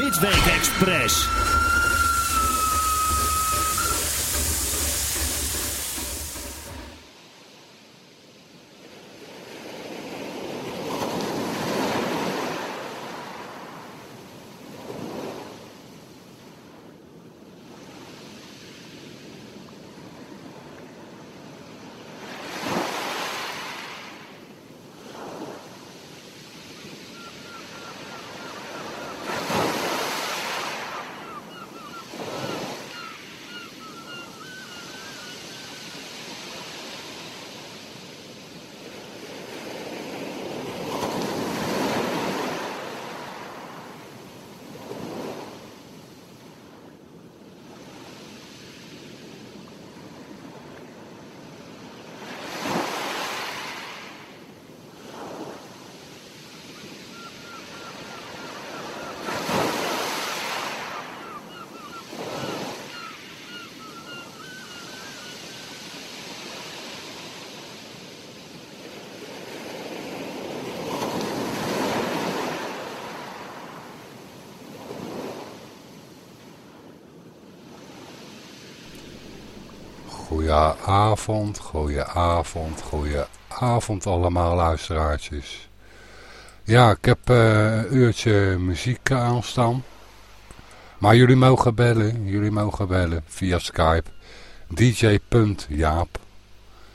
Midweek Express. Goedenavond, goedenavond, goedenavond allemaal luisteraartjes. Ja, ik heb uh, een uurtje muziek aanstaan. Maar jullie mogen bellen, jullie mogen bellen via Skype. dj.jaap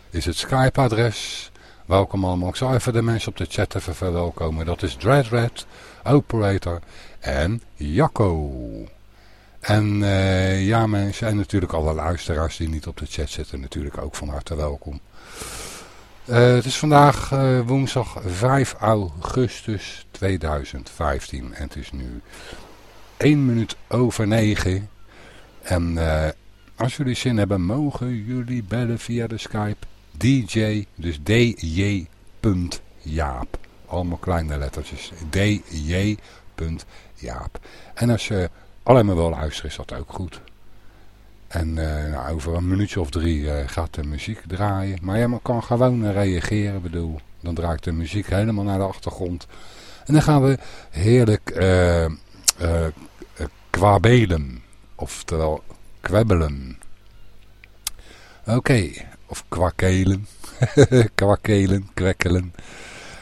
is het Skype-adres. Welkom allemaal. Ik zal even de mensen op de chat even verwelkomen. Dat is Dreadred, Operator en Jacco. En uh, ja mensen, en natuurlijk alle luisteraars die niet op de chat zitten, natuurlijk ook van harte welkom. Uh, het is vandaag uh, woensdag 5 augustus 2015 en het is nu 1 minuut over 9. En als jullie zin hebben, mogen jullie bellen via de Skype DJ, dus dj.jaap. Allemaal kleine lettertjes, dj.jaap. En als je alleen maar wel luisteren is dat ook goed. En uh, nou, over een minuutje of drie uh, gaat de muziek draaien. Maar maar kan gewoon reageren. bedoel, dan draait de muziek helemaal naar de achtergrond. En dan gaan we heerlijk uh, kwabelen. Oftewel kwebbelen. Oké, of kwakelen. kwakelen, kwekkelen.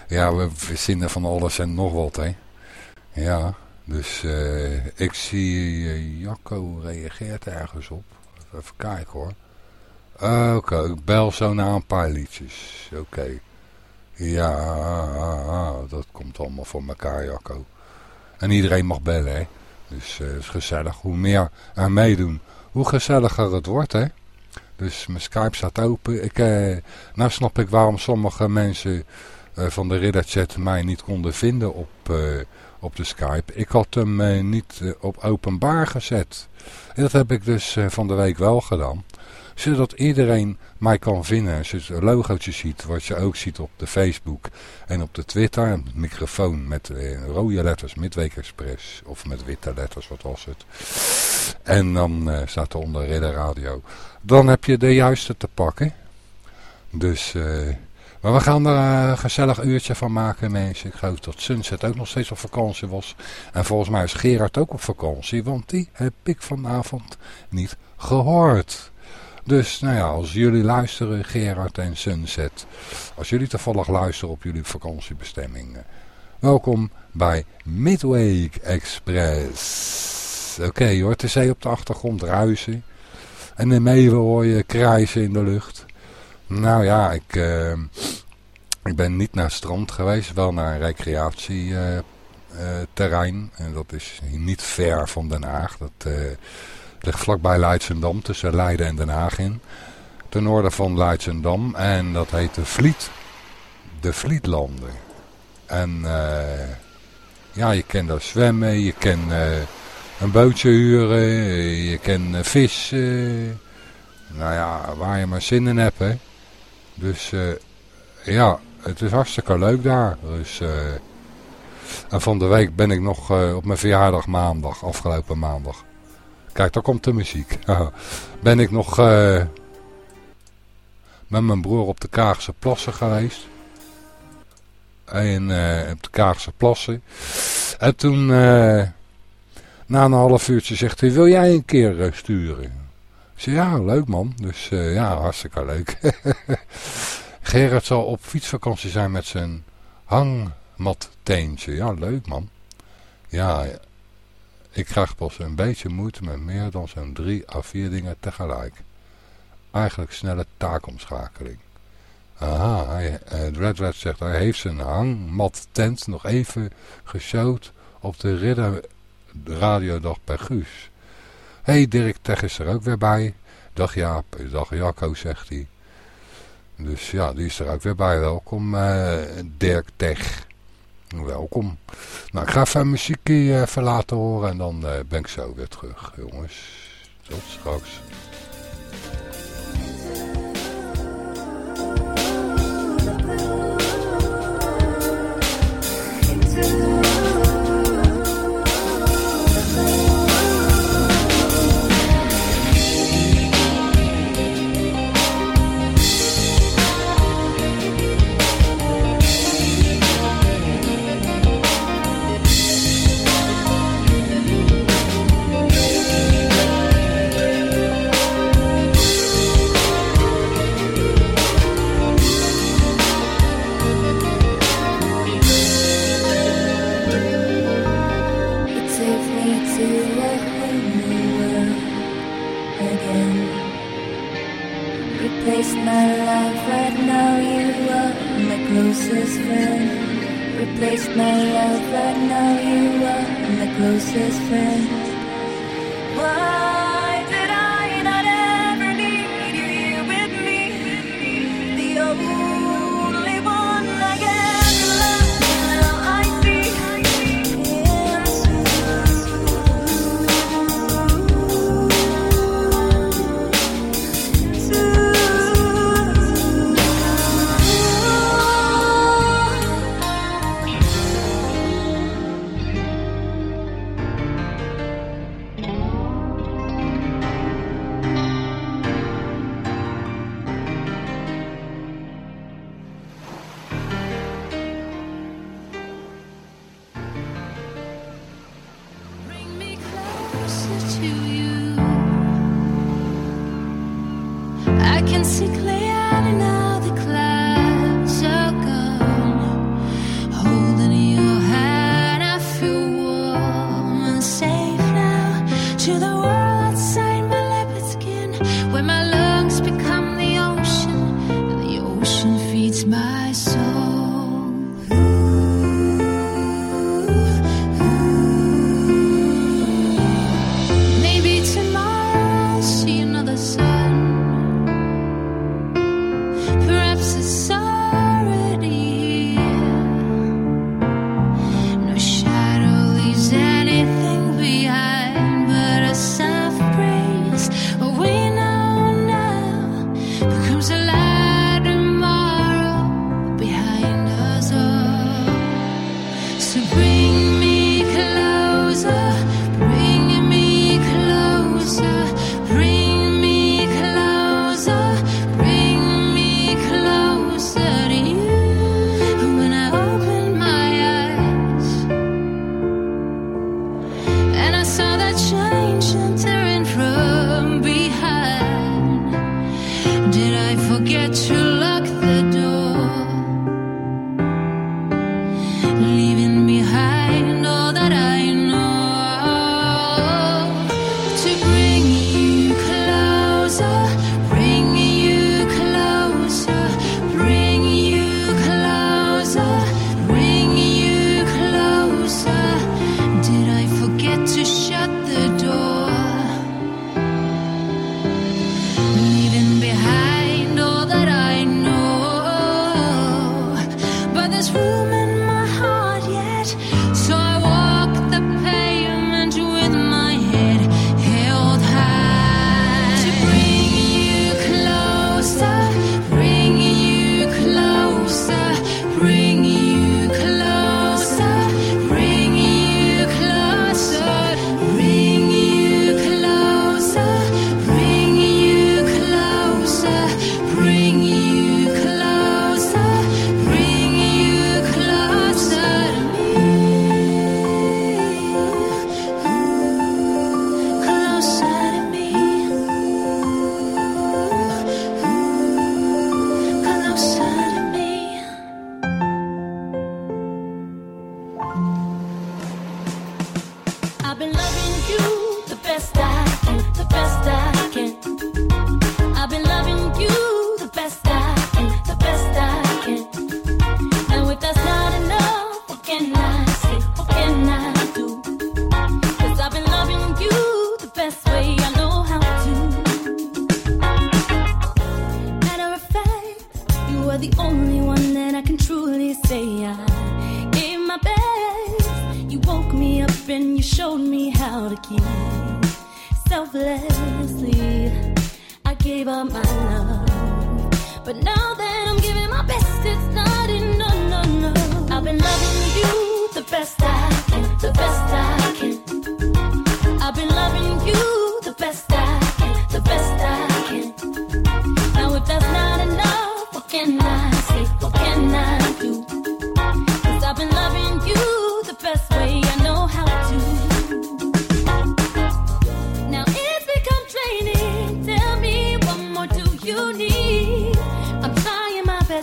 Ja, we verzinnen van alles en nog wat, hè. Ja, dus uh, ik zie uh, Jacco reageert ergens op. Even kijken hoor. Uh, Oké, ik bel zo naar een paar liedjes. Oké. Ja, dat komt allemaal voor elkaar Jacco. En iedereen mag bellen hè. Dus het is gezellig. Hoe meer er meedoen, hoe gezelliger het wordt hè. Dus mijn Skype staat open. Ik, nou snap ik waarom sommige mensen van de ridderchat mij niet konden vinden op op de Skype. Ik had hem eh, niet eh, op openbaar gezet. En dat heb ik dus eh, van de week wel gedaan. Zodat iedereen mij kan vinden. Als je het logootje ziet, wat je ook ziet op de Facebook en op de Twitter. Een microfoon met rode letters, Midweek Express. Of met witte letters, wat was het. En dan staat er onder Ridder Radio. Dan heb je de juiste te pakken. Dus... Maar we gaan er een gezellig uurtje van maken, mensen. Ik geloof dat Sunset ook nog steeds op vakantie was. En volgens mij is Gerard ook op vakantie, want die heb ik vanavond niet gehoord. Dus, nou ja, als jullie luisteren, Gerard en Sunset. Als jullie toevallig luisteren op jullie vakantiebestemming. Welkom bij Midweek Express. Oké okay, hoor, het is op de achtergrond ruisen. En de meeuwen hoor je krijsen in de lucht. Nou ja, ik, uh, ik ben niet naar strand geweest, wel naar een recreatieterrein. En dat is niet ver van Den Haag. Dat uh, ligt vlakbij Leidsendam, tussen Leiden en Den Haag in. Ten noorden van Leidsendam. En dat heet de Vliet. De Vlietlanden. En ja, je kan daar zwemmen, je kan een bootje huren, je kan vissen. Nou ja, waar je maar zin in hebt, hè. Dus uh, ja, het is hartstikke leuk daar. Dus, uh, en van de week ben ik nog uh, op mijn verjaardag maandag, afgelopen maandag. Kijk, daar komt de muziek. ben ik nog met mijn broer op de Kaagse Plassen geweest. En op de Kaagse Plassen. En toen Na een half uurtje zegt hij, wil jij een keer sturen? Ja, leuk man. Dus uh, ja, hartstikke leuk. Gerard zal op fietsvakantie zijn met zijn hangmatteentje. Ja, leuk man. Ja, ik krijg pas een beetje moeite met meer dan zo'n drie à vier dingen tegelijk. Eigenlijk snelle taakomschakeling. Aha, uh, Red Red zegt, hij heeft zijn hangmat-tent nog even geshowd op de ridder radiodag bij Guus hey, Dirk Tech is er ook weer bij. Dag Jaap, dag Jacco, zegt hij. Dus ja, die is er ook weer bij. Welkom eh, Dirk Tech. Welkom. Nou, ik ga even muziekje eh, even laten horen en dan eh, ben ik zo weer terug, jongens. Tot straks. replaced my love, but now you are my closest friend. closer to you.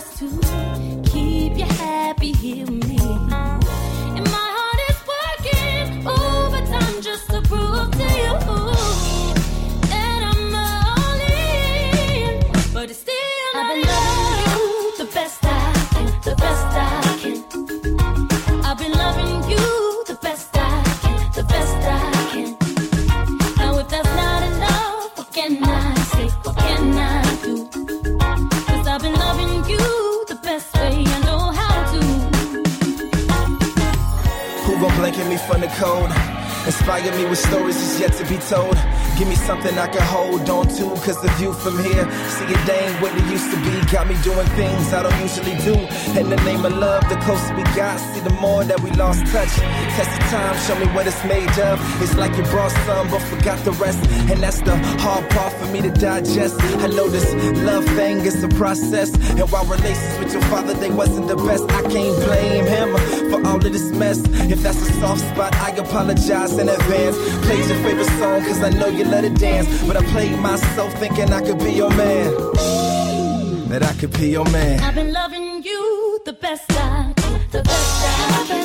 us to Inspire me with stories that's yet to be told. Give me something I can hold on to, cause the view from here, see it ain't what it used to be. Got me doing things I don't usually do. In the name of love, the closer we got, see the more that we lost touch. Test the time, show me what it's made of. It's like you brought some, but forgot the rest. And that's the hard part for me to digest. I know this love thing is a process. And while relations with your father, they wasn't the best, I can't blame him for all of this mess. If that's a soft spot, I apologize in advance. Play your favorite song, cause I know you let it dance. But I played myself thinking I could be your man. That I could be your man. I've been loving you the best I the best I,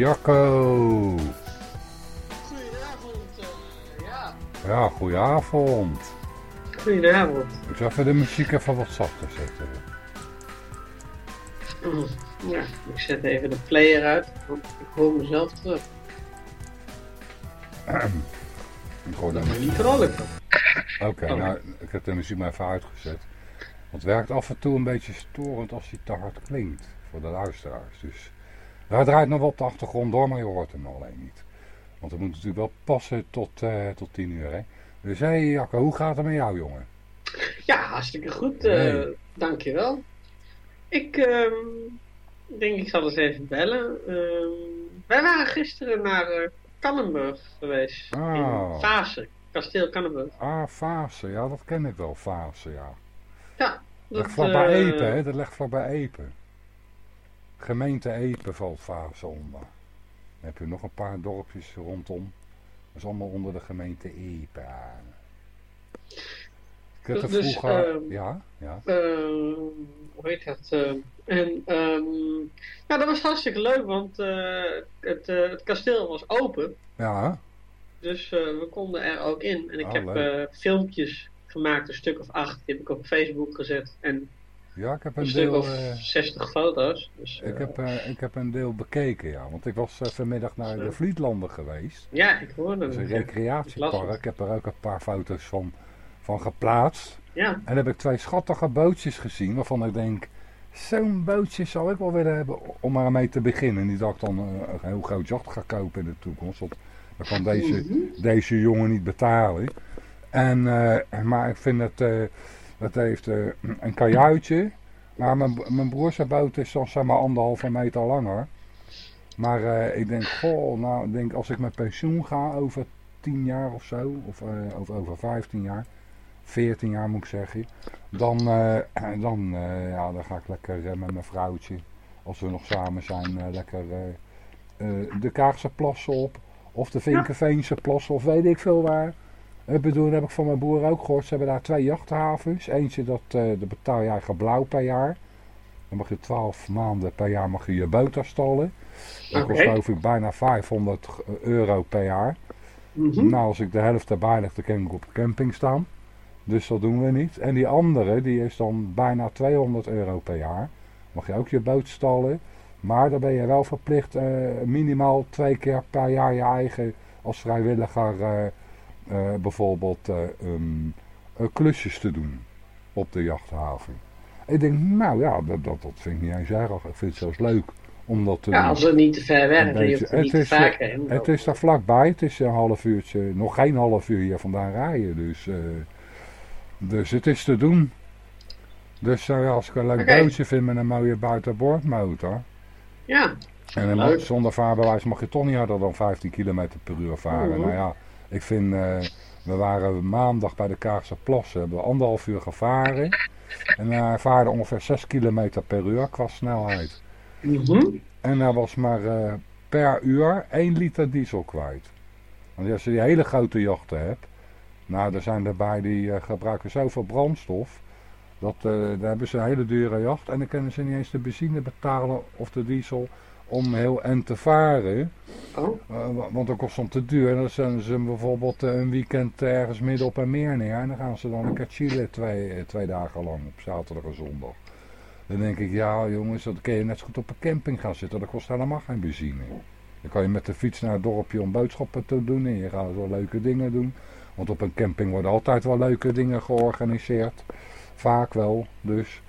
Jacco. Goedenavond, uh, ja. Ja, goedenavond. Goedenavond. Ik zal even de muziek even wat zachter zetten. Ja, ik zet even de player uit, want ik hoor mezelf terug. ik hoor Dat niet vrolijk. Oké, Oh. nou, ik heb de muziek maar even uitgezet. Want het werkt af en toe een beetje storend als hij te hard klinkt voor de luisteraars. Dus hij draait nog wel op de achtergrond door, maar je hoort hem alleen niet. Want het moet natuurlijk wel passen tot, eh tot 10 uur, hè. Dus hé hey, Jacco, hoe gaat het met jou, jongen? Ja, hartstikke goed. Hey. Dankjewel. Ik ehm, denk ik zal eens even bellen. Ehm, wij waren gisteren naar eh Kannenburg geweest. Ah. In Vaassen, kasteel Kannenburg. Ah, Fase, ja, dat ken ik wel, Fase, ja. Ja, Dat dat ligt vlakbij Epen, hè? Dat ligt vlakbij Epen. Gemeente Epen valt onder. Dan heb je nog een paar dorpjes rondom. Dat is allemaal onder de gemeente Epen. Ik heb Dus, vroeger... ehm, ja, ja. eh, hoe heet dat? eh, en ehm, ja, dat was hartstikke leuk, want eh, het, eh, het kasteel was open. Ja, Dus eh, we konden er ook in. En ik Oh, heb filmpjes gemaakt, een stuk of acht. Die heb ik op Facebook gezet. En ja, ik heb een deel... of eh, 60 foto's. Dus, ik, eh, heb, eh, ik heb een deel bekeken, ja. Want ik was eh, vanmiddag naar de Vlietlanden geweest. Ja, ik hoorde Dat is een het. recreatiepark. Ik heb er ook een paar foto's van, van geplaatst. Ja, En dan heb ik twee schattige bootjes gezien waarvan ik denk, zo'n bootje zou ik wel willen hebben om maar mee te beginnen. Niet dat ik dan eh, een heel groot jacht ga kopen in de toekomst, want dat kan deze, Mhm. deze jongen niet betalen. En, eh, maar ik vind het, eh het heeft eh, een kajuitje, maar mijn, mijn boot is dan zeg maar anderhalve meter langer. Maar eh, ik denk, goh, nou, ik denk als ik met pensioen ga over 10 jaar of zo, of eh, over, over 15 jaar, 14 jaar moet ik zeggen, dan, dan, ja, dan ga ik lekker met mijn vrouwtje, als we nog samen zijn, lekker de Kaagse plassen op, of de Vinkenveense plassen, of weet ik veel waar. Ik bedoel, heb ik van mijn broer ook gehoord, ze hebben daar twee jachthavens. Eentje, dat, dat betaal je eigen blauw per jaar. Dan mag je 12 maanden per jaar mag je je boot afstallen. Dat kost ik bijna 500 euro per jaar. Mhm. Nou, als ik de helft erbij leg, dan kan ik op de camping staan. Dus dat doen we niet. En die andere, die is dan bijna 200 euro per jaar. Mag je ook je boot stallen. Maar dan ben je wel verplicht eh, minimaal twee keer per jaar je eigen als vrijwilliger eh, eh, bijvoorbeeld eh, ehm, eh, klusjes te doen op de jachthaven. Ik denk, nou ja, dat, dat, dat vind ik niet eens erg. Ik vind het zelfs leuk om dat te ja, als het niet te ver weg je het niet te is, vaak heen. Het is daar vlakbij, het is een half uurtje, nog geen half uur hier vandaan rijden. Dus, dus het is te doen. Dus nou ja, als ik een leuk Oké. bootje vind met een mooie buitenboordmotor. Ja, En zonder vaarbewijs mag je toch niet harder dan 15 km per uur varen. Nou ja, ik vind, eh, we waren maandag bij de Kaagse Plassen, hebben we anderhalf uur gevaren. En hij vaarde ongeveer 6 km per uur qua snelheid. Mhm. En hij was maar eh, per uur 1 liter diesel kwijt. Want als je die hele grote jachten hebt, nou er zijn erbij die eh, gebruiken zoveel brandstof. Dat, daar hebben ze een hele dure jacht en dan kunnen ze niet eens de benzine betalen of de diesel om heel en te varen. Oh, Eh, wa- want dat kost om te duur. En dan zetten ze bijvoorbeeld eh, een weekend ergens midden op een meer neer. En dan gaan ze dan een keer chillen twee, eh, twee dagen lang op zaterdag en zondag. Dan denk ik, ja jongens, dat kun je net zo goed op een camping gaan zitten. Dat kost helemaal geen benzine. Dan kan je met de fiets naar het dorpje om boodschappen te doen. En je gaat wel leuke dingen doen. Want op een camping worden altijd wel leuke dingen georganiseerd. Vaak wel, dus.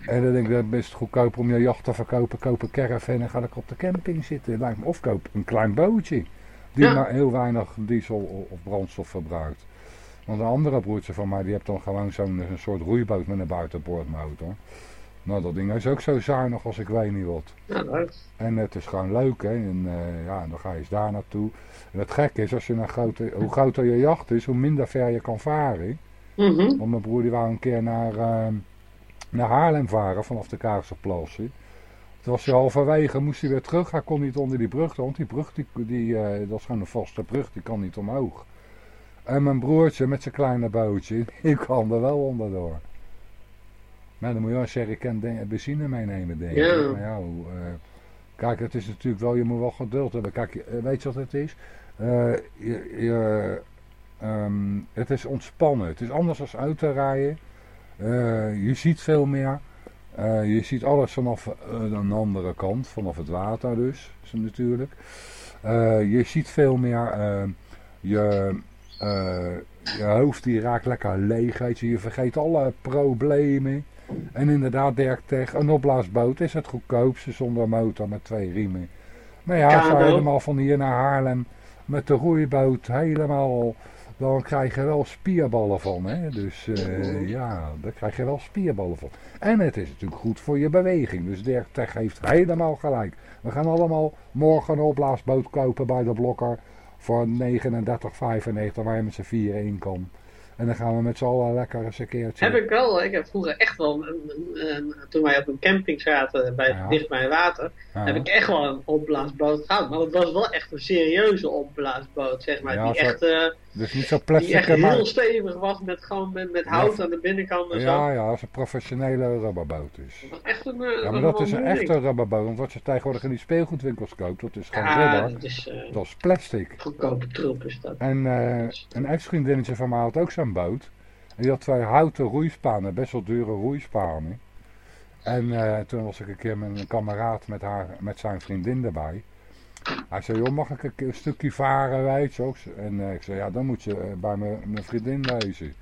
En dan denk ik, dat is best goedkoper om je jacht te verkopen. Koop een caravan en ga ik op de camping zitten. Lijkt me. Of koop een klein bootje. Die Ja. maar heel weinig diesel of brandstof verbruikt. Want een andere broertje van mij, die heeft dan gewoon zo'n soort roeiboot met een buitenboordmotor. Nou, dat ding is ook zo zuinig als ik weet niet wat. En het is gewoon leuk, hè. En eh, ja, dan ga je eens daar naartoe. En het gekke is, als je een grote, hoe groter je jacht is, hoe minder ver je kan varen. Mhm. Want mijn broer die wou een keer naar, eh, naar Haarlem varen vanaf de Kaagse Plassen. Toen was hij halverwege, moest hij weer terug. Hij kon niet onder die brug, want die brug, die, die, eh, dat is gewoon een vaste brug, die kan niet omhoog. En mijn broertje met zijn kleine bootje, die kwam er wel onderdoor. Maar dan moet je wel zeggen, ik kan benzine meenemen, denk ik. Ja. Maar ja, eh, Kijk, het is natuurlijk wel, je moet wel geduld hebben. Kijk, eh, weet je wat het is? Je, je, ehm, het is ontspannen. Het is anders dan autorijden. Eh, je ziet veel meer. Eh, je ziet alles vanaf eh, een andere kant, vanaf het water dus, natuurlijk. Eh, je ziet veel meer. eh, je, eh, je hoofd die raakt lekker leeg. Je. je vergeet alle problemen. En inderdaad, Dirk Tech, een opblaasboot is het goedkoopste zonder motor met twee riemen. Maar ja, als je helemaal van hier naar Haarlem met de roeiboot helemaal, dan krijg je wel spierballen van. Hè? Dus eh, ja, daar krijg je wel spierballen van. En het is natuurlijk goed voor je beweging. Dus Dirk Tech heeft helemaal gelijk. We gaan allemaal morgen een opblaasboot kopen bij de Blokker voor 39,95 waar je met z'n vieren in kan. En dan gaan we met z'n allen lekker eens een keertje... Heb ik wel, ik heb vroeger echt wel, een, een- een- toen wij op een camping zaten, bij, Ja. dicht bij water, Ja. heb ik echt wel een opblaasboot gehad. Maar het was wel echt een serieuze opblaasboot, zeg maar. Ja, die, zo- echt, eh, Dus niet zo die plastic, echt maar... heel stevig was, met, gewoon met, met hout aan de binnenkant en zo. Ja, ja, als een professionele rubberboot is. Dat echt een, eh, Ja, maar dat is een echte rubberboot. Want wat je tegenwoordig in die speelgoedwinkels koopt, dat is geen Ja, rubber. dat is eh, Dat is plastic. goedkope troep is dat. En eh, een ex-vriendinnetje van mij had ook zo'n boot. En die had twee houten roeispanen, best wel dure roeispanen. En toen was ik een keer met een kameraad met, haar, met zijn vriendin erbij. Hij zei, joh, mag ik een, stukje varen, weet je ook? En eh, ik zei, ja, dan moet je eh, bij mijn vriendin wezen.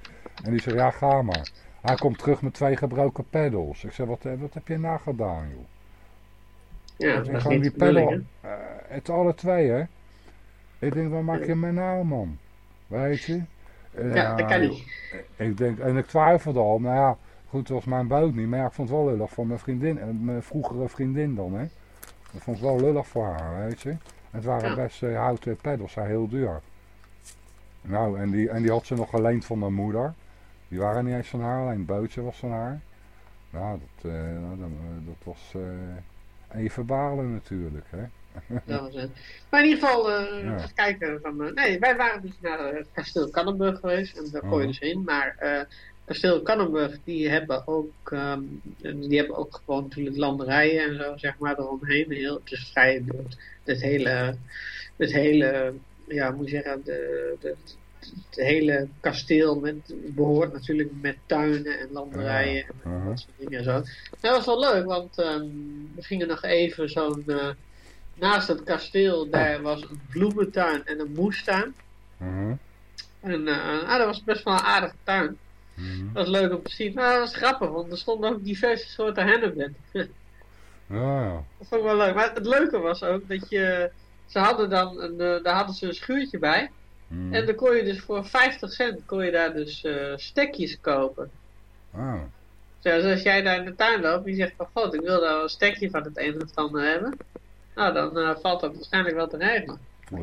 En die zei, ja, ga maar. Hij komt terug met twee gebroken pedals. Ik zei, wat, eh, wat heb je nou gedaan, joh? Ja, dat is gewoon die hè? eh, het alle twee, hè? Ik denk, wat maak je me nou, man? Weet je? Ja, dat kan niet. Ik denk, en ik twijfelde al, nou ja, goed, het was mijn boot niet, maar ja, ik vond het wel lullig voor mijn vriendin, mijn vroegere vriendin dan, hè. Dat vond ik wel lullig voor haar, weet je. Het waren Ja. best eh, houten zijn heel duur. Nou, en die, en die had ze nog geleend van haar moeder. Die waren niet eens van haar, alleen het bootje was van haar. Nou, dat, eh, nou, dat, eh, dat was eh, even balen natuurlijk, hè. Dat was het. Maar in ieder geval, Ja. even kijken. Van, nee, wij waren dus naar het kasteel Kannenburg geweest. En daar kon je Mhm. dus in. Maar kasteel Kannenburg, die hebben ook, ehm, die hebben ook gewoon natuurlijk landerijen en zo, zeg maar, eromheen. Heel, het is vrij, het, het hele, het hele, ja, moet je zeggen, de, de, het hele kasteel met, behoort natuurlijk met tuinen en landerijen en Mhm. dat soort dingen en zo. Dat was wel leuk, want ehm, we gingen nog even zo'n... eh, naast het kasteel, daar was een bloementuin en een moestuin. Mhm, En eh, ah, dat was best wel een aardige tuin. Mhm. Dat was leuk om te zien. Maar dat was grappig, want er stonden ook diverse soorten hennepben. Ja, ja. Dat vond ik wel leuk. Maar het leuke was ook dat je... Ze hadden dan een, eh, daar hadden ze een schuurtje bij. Mhm. En dan kon je dus voor 50 cent kon je daar dus eh, stekjes kopen. Ah, Dus als jij daar in de tuin loopt en je zegt van god, ik wil daar een stekje van het een of het ander hebben. Nou, dan eh, valt dat waarschijnlijk wel te regelen.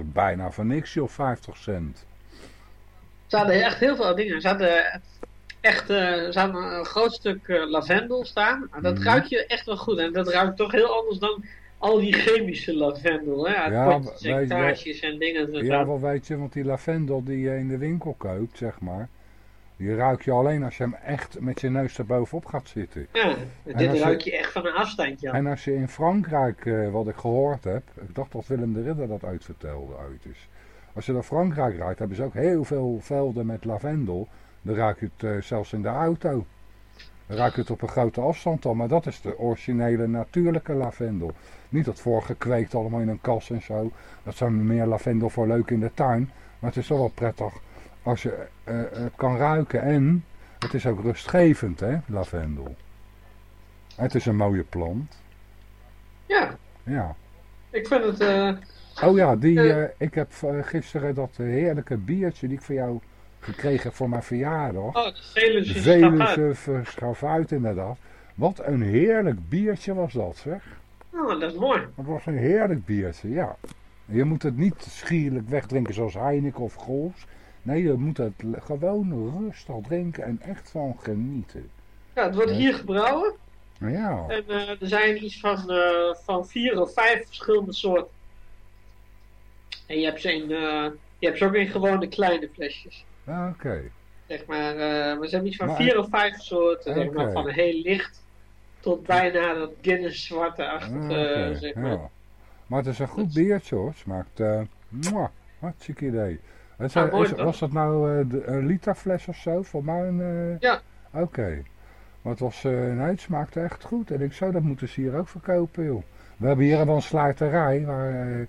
bijna voor niks, joh, 50 cent. Ze hadden echt heel veel dingen. Ze hadden echt ze hadden een groot stuk eh, lavendel staan. Maar dat Mhm. ruikt je echt wel goed. En dat ruikt toch heel anders dan al die chemische lavendel. Hè? Uit Ja, wij- en dingen. En Ja, zo. wel weet je, want die lavendel die je in de winkel koopt, zeg maar, die ruik je alleen als je hem echt met je neus erbovenop gaat zitten. ja, En dit je- ruik je echt van een afstandje. aan. En als je in Frankrijk, eh, wat ik gehoord heb, ik dacht dat Willem de Ridder dat uitvertelde uit is. Als je naar Frankrijk rijdt, hebben ze ook heel veel velden met lavendel. Dan ruik je het eh, zelfs in de auto. Dan ruik je het op een grote afstand al, maar dat is de originele natuurlijke lavendel. Niet dat voorgekweekt allemaal in een kas en zo. Dat zijn meer lavendel voor leuk in de tuin. Maar het is toch wel prettig als je eh, het kan ruiken. En het is ook rustgevend, hè, lavendel. Het is een mooie plant. Ja, Ja. ik vind het... eh, Oh ja, die, Eh. eh, ik heb eh, gisteren dat eh, heerlijke biertje die ik voor jou gekregen voor mijn verjaardag. oh, de Veluwe uit. Inderdaad. Wat een heerlijk biertje was dat zeg. Oh, dat is mooi. Het was een heerlijk biertje, ja. Je moet het niet schierlijk wegdrinken zoals Heineken of Gols. Nee, je moet het gewoon rustig drinken en echt van genieten. Ja, het wordt hier gebrouwen. Ja, En eh, er zijn iets van, eh, van vier of vijf verschillende soorten. En je hebt ze, in, eh, je hebt ze ook in gewone kleine flesjes. Ah, oké. Zeg maar, eh, ze hebben iets van Maar- vier of vijf soorten. Zeg maar, van heel licht tot bijna dat Guinness zwarte achter. Ah, oké, zeg maar. ja. Maar het is een goed biertje hoor. Smaakt, eh mwah, hartstikke idee. Ah, mooi is- was dat nou eh, de- een literfles of zo? Voor mij een... eh, Ja. Oké. Maar het was, eh nee, het smaakte echt goed. En ik zou dat moeten ze hier ook verkopen joh. We hebben hier wel een slijterij, waar, eh,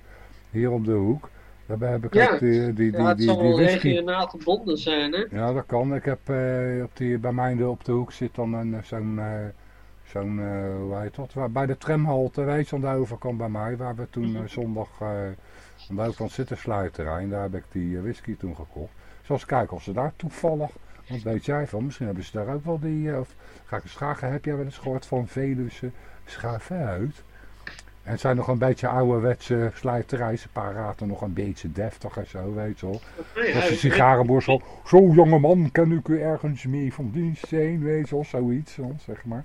hier op de hoek. Daarbij heb ik Ja. ook die, die, Ja, whisky. regionaal gebonden zijn, hè? Ja, dat kan. Ik heb eh, op die, bij mij op de hoek zit dan een, eh, zo'n, eh, zo'n, hoe heet dat? Waar- Bij de tramhalte, weet aan de overkant bij mij, waar we toen eh, zondag aan de overkant zitten sluiterij. En daar heb ik die whisky toen gekocht. Zoals kijken of ze daar toevallig, wat weet jij van, misschien hebben ze daar ook wel die, of ga ik eens vragen, heb jij wel eens gehoord van Veluwe Schavuit? En het zijn nog een beetje ouderwetse slijterij, ze paraten nog een beetje deftig en zo, weet je wel. Nee, Als hij- een sigarenborstel. Zo jongeman, kan ik u ergens mee van dienst zijn, weet je wel, zoiets, zeg maar.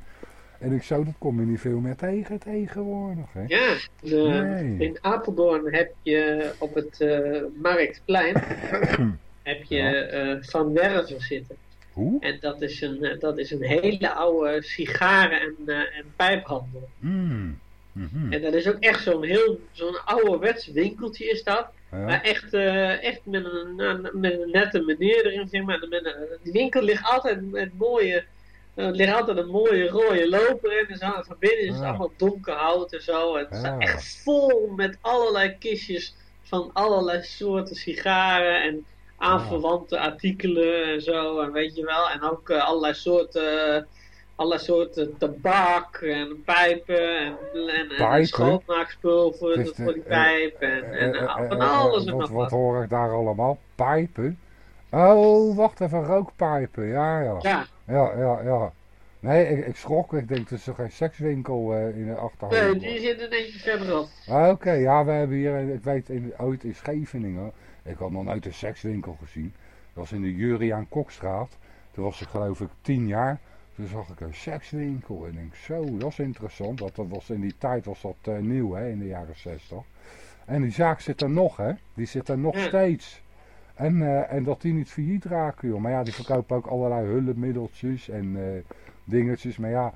En ik zou, dat kom je niet veel meer tegen tegenwoordig, hè. Ja, de- Nee. in Apeldoorn heb je op het eh, Marktplein heb je Ja. eh, Van Werven zitten. Hoe? En dat is een, eh, dat is een hele oude sigaren- en, en pijphandel. Mm. Mhm. En dat is ook echt zo'n heel, zo'n ouderwets winkeltje is dat. Ja. Maar echt, eh, echt met, een, een- met een nette meneer erin, zeg maar. Met een, die winkel ligt altijd met mooie, eh, ligt altijd een mooie rode loper in en zo. En van binnen is het Ja. allemaal donker hout en zo. En het Ja. staat echt vol met allerlei kistjes van allerlei soorten sigaren en aanverwante artikelen en zo. En weet je wel. En ook eh, allerlei soorten... Allerlei soorten tabak en pijpen en, en, en Pijpen? schoonmaakspul voor, de- voor die eh, pijp en, en Eh, eh, eh, van alles en wat, nog wat wat. hoor ik daar allemaal? Pijpen? Oh, wacht even, rookpijpen, ja, ja. Ja, Ja, ja, ja. Nee, ik, ik schrok, ik denk, er is toch geen sekswinkel in de achterhoofd. nee, die zit een eentje verderop. Ah, Oké, ja, we hebben hier, ik weet, in, ooit in Scheveningen, ik had nog nooit een sekswinkel gezien. Dat was in de Juriaan Kokstraat. Toen was ik geloof ik tien jaar. Toen zag ik een sekswinkel en ik denk, zo, dat is interessant. Want dat was in die tijd was dat eh, nieuw, hè, in de jaren zestig. En die zaak zit er nog, hè. Die zit er nog Ja. steeds. En, eh, en dat die niet failliet raken, joh. Maar ja, die verkopen ook allerlei hulpmiddeltjes en eh, dingetjes. Maar ja,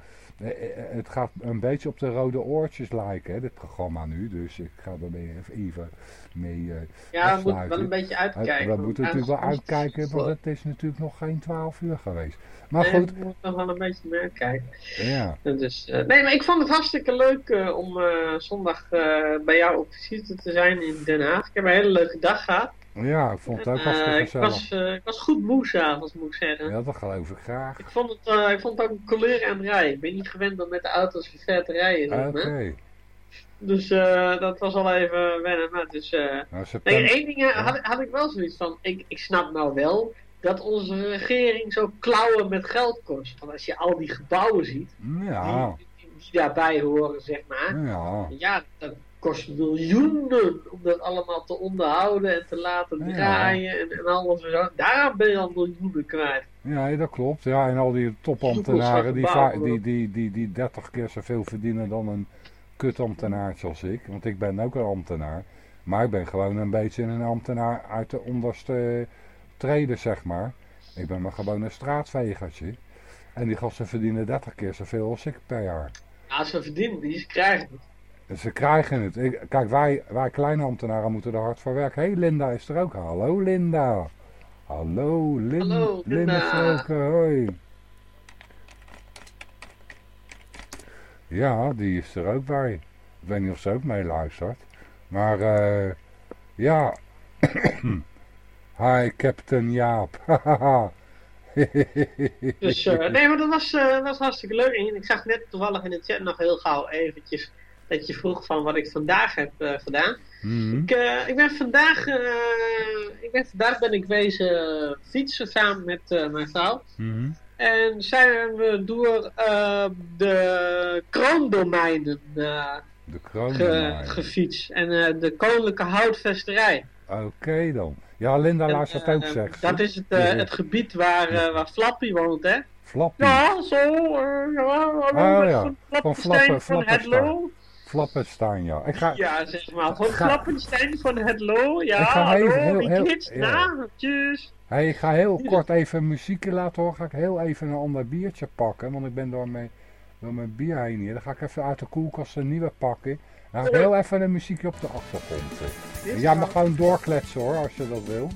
het gaat een beetje op de rode oortjes lijken, hè, dit programma nu. Dus ik ga er mee even, mee... eh, Ja, we moeten wel een beetje uitkijken. we moeten natuurlijk wel uitkijken, want het is natuurlijk nog geen 12 uur geweest. Maar Nee, goed, we moeten nog wel een beetje naar uitkijken. ja. Dus, eh, nee, maar ik vond het hartstikke leuk eh, om eh, zondag eh, bij jou op visite te zijn in Den Haag. Ik heb een hele leuke dag gehad. Ja, ik vond het ook hartstikke ik, gezellig. was, eh, ik was goed moe s'avonds, moet ik zeggen. Ja, dat geloof ik graag. Ik, vond het, eh, ik vond het ook een kleur en rij. Ik ben niet gewend om met de auto's ver te rijden. Oké. Dus dat was al even wennen. Maar dus, Nou, Nee, één ding had, had ik wel zoiets van. Ik, ik snap nou wel dat onze regering zo klauwen met geld kost. Want als je al die gebouwen ziet, Ja, die daarbij horen, zeg maar. ja. Ja, dat kost miljoenen om dat allemaal te onderhouden en te laten Ja. draaien en, en alles en zo. Daar ben je al miljoenen kwijt. Ja, dat klopt. Ja, en al die topambtenaren die, die, die, die, die 30 keer zoveel verdienen dan een kutambtenaar zoals ik. Want ik ben ook een ambtenaar. Maar ik ben gewoon een beetje een ambtenaar uit de onderste treden, zeg maar. Ik ben maar gewoon een straatvegertje. En die gasten verdienen 30 keer zoveel als ik per jaar. Ja, ze verdienen die, ze krijgen het. En ze krijgen het. Ik, kijk, wij, wij kleine ambtenaren moeten er hard voor werken. Hé, hey, Linda is er ook. Hallo Linda. Hallo, Lin Hallo, Linda hoi. Ja, die is er ook bij. Ik weet niet of ze ook meeluistert. Maar eh ja. Hi, Captain Jaap. Dus eh, nee, maar dat was, eh, was hartstikke leuk. En ik zag net toevallig in de chat nog heel gauw eventjes dat je vroeg van wat ik vandaag heb eh, gedaan. Mhm. Ik, eh, ik ben vandaag, eh, ik ben, vandaag ben ik wezen fietsen samen met mijn vrouw. Mhm. En zijn we door de kroondomeinen ge- gefietst. En de koninklijke houtvesterij. Oké dan. Ja, Linda luistert eh, ook, zegt ze. Dat is het, het gebied waar, waar Flappy woont, hè? Flappy. Ja, zo. ja, Oh, ja. Van Flappen- van Hedlo. Flappenstein, ja. Ik ga, Ja, zeg maar. Van Ga- Flappenstein van Hedlo. Ja, Ik ga hallo, even heel- ja. Hey, ik ga heel kort even muziekje laten horen. Ga ik heel even een ander biertje pakken. Want ik ben daarmee wil mijn bier heen hier. Dan ga ik even uit de koelkast een nieuwe pakken. Dan ga ik heel even een muziekje op de achtergrond. Jij is mag gewoon doorkletsen hoor, als je dat wil.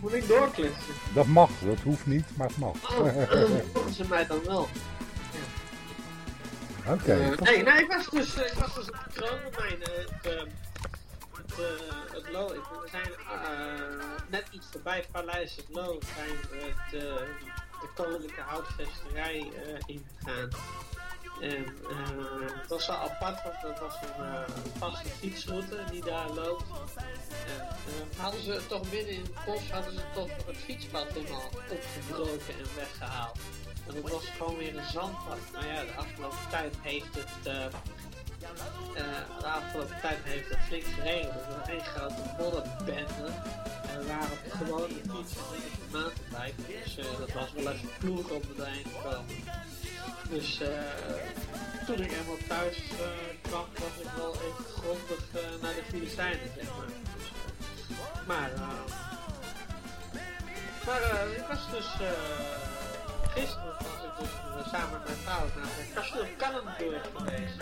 Moet ik doorkletsen? Dat mag, dat hoeft niet, maar het mag. Oh, volgen ze mij dan wel. Oké. Eh, nee, nee, ik was dus, ik was dus op mijn, eh, het, eh, het, eh, We zijn eh, net iets voorbij Paleis het Lo, zijn eh, de Koninklijke Houtvesterij eh ingegaan. En eh, het was wel apart, want dat was een eh, vaste fietsroute die daar loopt. En eh, hadden ze toch midden in het bos, hadden ze toch het fietspad helemaal opgebroken en weggehaald. En het was gewoon weer een zandpad. Maar ja, de afgelopen tijd heeft het. eh, eh, de afgelopen tijd heeft het flink geregend. Het was één grote modderbende. En we waren op en niet op de mountainbike. Dus eh, dat was wel even ploegen om erheen te komen. Dus toen ik eenmaal thuis kwam, was ik wel even grondig naar de Filistijnen, zeg maar. Maar ik was dus gisteren was ik samen met mijn vrouw naar het kasteel Kannenburg geweest.